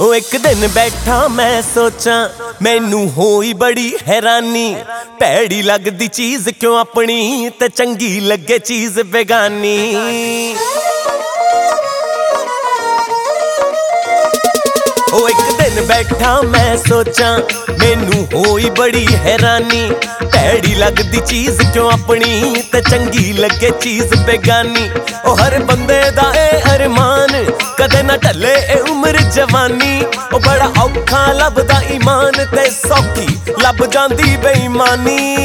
ਉਹ ਇੱਕ ਦਿਨ ਬੈਠਾ ਮੈਂ ਸੋਚਾਂ, ਮੈਨੂੰ ਹੋਈ ਬੜੀ ਹੈਰਾਨੀ। ਭੈੜੀ ਲੱਗਦੀ ਚੀਜ਼ ਕਿਉਂ ਆਪਣੀ ਤੇ ਚੰਗੀ ਲੱਗੇ ਚੀਜ਼ ਬੇਗਾਨੀ? ਬੈਠਾ ਮੈਂ ਸੋਚਾਂ, ਮੈਨੂੰ ਹੋਈ ਬੜੀ ਹੈਰਾਨੀ। ਭੈੜੀ ਲੱਗਦੀ ਚੀਜ਼ ਕਿਉਂ ਆਪਣੀ, ਤੇ ਚੰਗੀ ਲੱਗੇ ਚੀਜ਼ ਬੇਗਾਨੀ। ਉਹ ਹਰ ਬੰਦੇ ਦਾ ਇਹ ਅਰਮਾਨ, ਕਦੇ ਨਾ ਢੱਲੇ ਇਹ ਉਮਰ ਜਵਾਨੀ। ਉਹ ਬੜਾ ਔਖਾ ਲੱਭਦਾ ਈਮਾਨ, ਤੇ ਸੌਖੀ ਲੱਭ ਜਾਂਦੀ ਬੇਈਮਾਨੀ।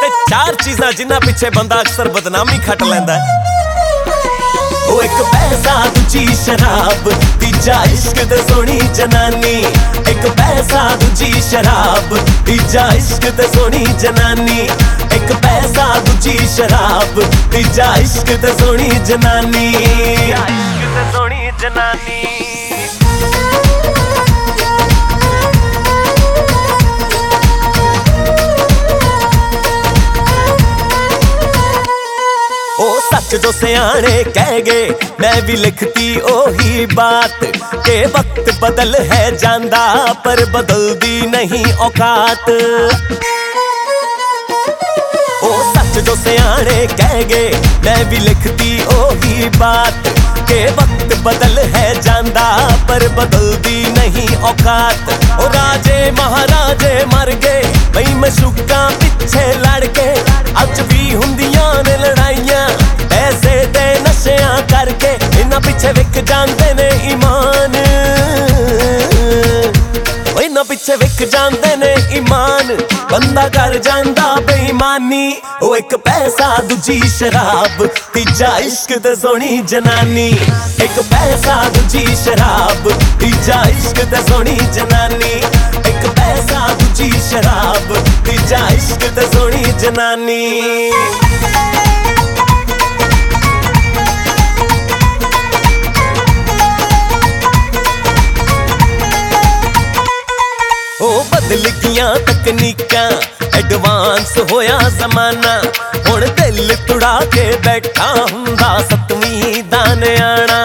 ਤੇ ਚਾਰ ਚੀਜ਼ਾਂ ਜਿਨ੍ਹਾਂ ਪਿੱਛੇ ਬੰਦਾ ਅਕਸਰ ਬਦਨਾਮੀ ਖੱਟ ਲੈਂਦਾ ਉਹ ਇੱਕ ਪੈਸਾ ਦੂਜੀ ਸ਼ਰਾਬ, ਤੀਜਾ ਇਸ਼ਕ ਤੇ ਸੋਹਣੀ ਜਨਾਨੀ। ਇੱਕ ਪੈਸਾ ਦੂਜੀ ਸ਼ਰਾਬ, ਤੀਜਾ ਇਸ਼ਕ ਤੇ ਸੋਹਣੀ ਜਨਾਨੀ। ਇੱਕ ਪੈਸਾ ਦੂਜੀ ਸ਼ਰਾਬ, ਤੀਜਾ ਇਸ਼ਕ ਤੇ ਸੋਹਣੀ ਜਨਾਨੀ। ਇਸ਼ਕ ਤੇ ਸੋਹਣੀ ਜਨਾਨੀ। जो सियाने कह गए, मैं भी लिखती ओही बात। के वक्त बदल है जांदा, पर बदल दी नहीं औकात। ओ सच जो सियाने कह गए, मैं भी लिखती ओही बात। के वक्त बदल है जांदा, पर बदल दी नहीं औकात। ओ राजे महाराजे मर गए भई मैं शुक्का ਪਿੱਛੇ ਵਿਕ ਜਾਂਦੇ ਨੇ ਈਮਾਨ। ਓ ਇਹਨਾਂ ਪਿੱਛੇ ਵਿਕ ਜਾਂਦੇ ਨੇ ਈਮਾਨ। ਬੰਦਾ ਕਰ ਜਾਂਦਾ, ਬੇਈਮਾਨੀ। ਉਹ ਇੱਕ ਪੈਸਾ, ਦੂਜੀ ਸ਼ਰਾਬ। ਤੀਜਾ ਇਸ਼ਕ ਤੇ ਸੋਹਣੀ ਜਨਾਨੀ। ਇੱਕ ਪੈਸਾ, ਦੂਜੀ ਸ਼ਰਾਬ। ਤੀਜਾ ਇਸ਼ਕ ਤੇ ਸੋਹਣੀ ਜਨਾਨੀ। ਇੱਕ ਪੈਸਾ, ਦੂਜੀ ਸ਼ਰਾਬ। ਤੀਜਾ ਇਸ਼ਕ ਤੇ ਸੋਹਣੀ ਜਨਾਨੀ। ਉਹ ਬਦਲ ਗਈਆਂ ਤਕਨੀਕਾਂ ਐਡਵਾਂਸ ਹੋਇਆ ਜ਼ਮਾਨਾ। ਹੁਣ ਦਿਲ ਤੁੜਾ ਕੇ ਬੈਠਾ ਹੁੰਦਾ ਸਤਵੀਂ ਦਾ ਨਿਆਣਾ।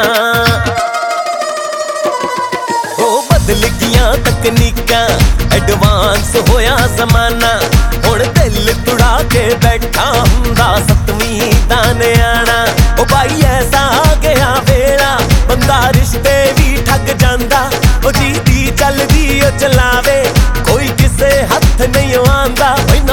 ਉਹ ਬਦਲ ਗਈਆਂ ਤਕਨੀਕਾਂ ਐਡਵਾਂਸ ਹੋਇਆ ਜ਼ਮਾਨਾ। ਹੁਣ ਦਿਲ ਤੁੜਾ ਕੇ ਬੈਠਾ ਹੁੰਦਾ ਸਤਵੀਂ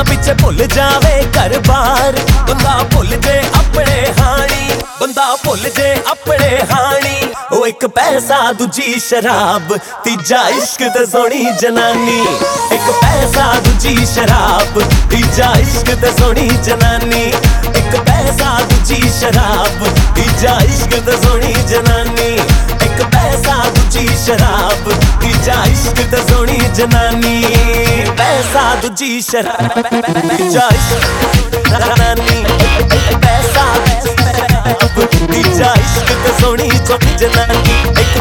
ਪਿੱਛੇ ਭੁੱਲ ਜਾਵੇ ਘਰ-ਬਾਰ ਬੰਦਾ ਭੁੱਲ ਜੇ ਆਪਣੇ ਹਾਣੀ। ਬੰਦਾ ਭੁੱਲ ਜੇ ਆਪਣੇ ਹਾਣੀ। ਉਹ ਇੱਕ ਪੈਸਾ, ਦੂਜੀ ਸ਼ਰਾਬ। ਤੀਜਾ ਇਸ਼ਕ ਤੇ ਸੋਹਣੀ ਜਨਾਨੀ। ਇੱਕ ਪੈਸਾ, ਦੂਜੀ ਸ਼ਰਾਬ। ਤੀਜਾ ਇਸ਼ਕ ਤੇ ਸੋਹਣੀ ਜਨਾਨੀ। ਇੱਕ ਪੈਸਾ, ਦੂਜੀ ਸ਼ਰਾਬ। ਤੀਜਾ ਇਸ਼ਕ ਤੇ ਸੋਹਣੀ ਜਨਾਨੀ। ਇੱਕ ਪੈਸਾ, ਦੂਜੀ ਸ਼ਰਾਬ। ਤੀਜਾ ਇਸ਼ਕ ਤੇ ਜਨਾਨੀ, ਪੈਸਾ ਦੂਜੀ ਸ਼ਰਾਬ ਤੀਜਾ ਇਸ਼ਕ ਜਨਾਨੀ, ਪੈਸਾ ਸ਼ਰਾਬ। ਤੀਜਾ ਇਸ਼ਕ ਤੇ ਸੋਹਣੀ ਚੋਟੀ ਜਨਾਨੀ, ਇੱਕ